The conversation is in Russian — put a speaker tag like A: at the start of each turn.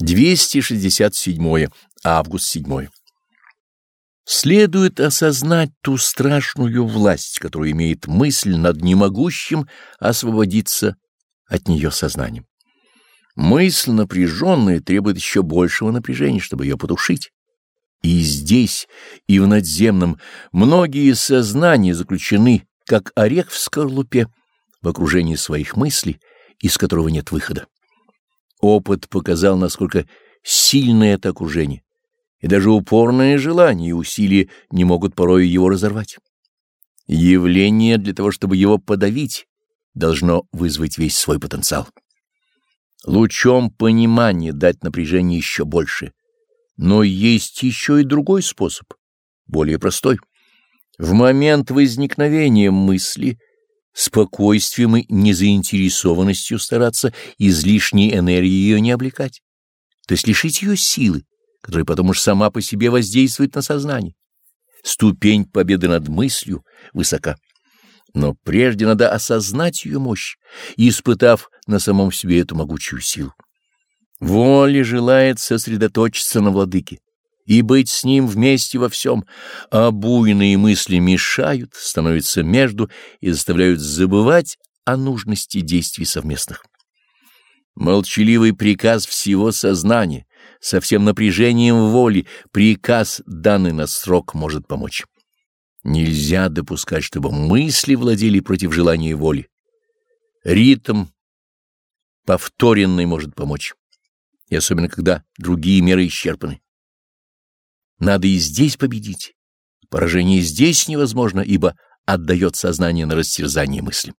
A: 267 август 7 Следует осознать ту страшную власть, которую имеет мысль над немогущим освободиться от нее сознанием. Мысль напряженная требует еще большего напряжения, чтобы ее потушить. И здесь, и в надземном, многие сознания заключены, как орех в скорлупе, в окружении своих мыслей, из которого нет выхода. Опыт показал, насколько сильное это окружение, и даже упорное желание и усилия не могут порой его разорвать. Явление для того, чтобы его подавить, должно вызвать весь свой потенциал. Лучом понимания дать напряжение еще больше. Но есть еще и другой способ, более простой. В момент возникновения мысли — спокойствием и незаинтересованностью стараться излишней энергии ее не облекать, то есть лишить ее силы, которая потом уж сама по себе воздействует на сознание. Ступень победы над мыслью высока. Но прежде надо осознать ее мощь, испытав на самом себе эту могучую силу. Воля желает сосредоточиться на владыке, и быть с ним вместе во всем, а буйные мысли мешают, становятся между и заставляют забывать о нужности действий совместных. Молчаливый приказ всего сознания, со всем напряжением воли, приказ, данный на срок, может помочь. Нельзя допускать, чтобы мысли владели против желания воли. Ритм повторенный может помочь, и особенно когда другие меры исчерпаны. Надо и здесь победить. Поражение здесь невозможно, ибо отдает сознание на растерзание мысли.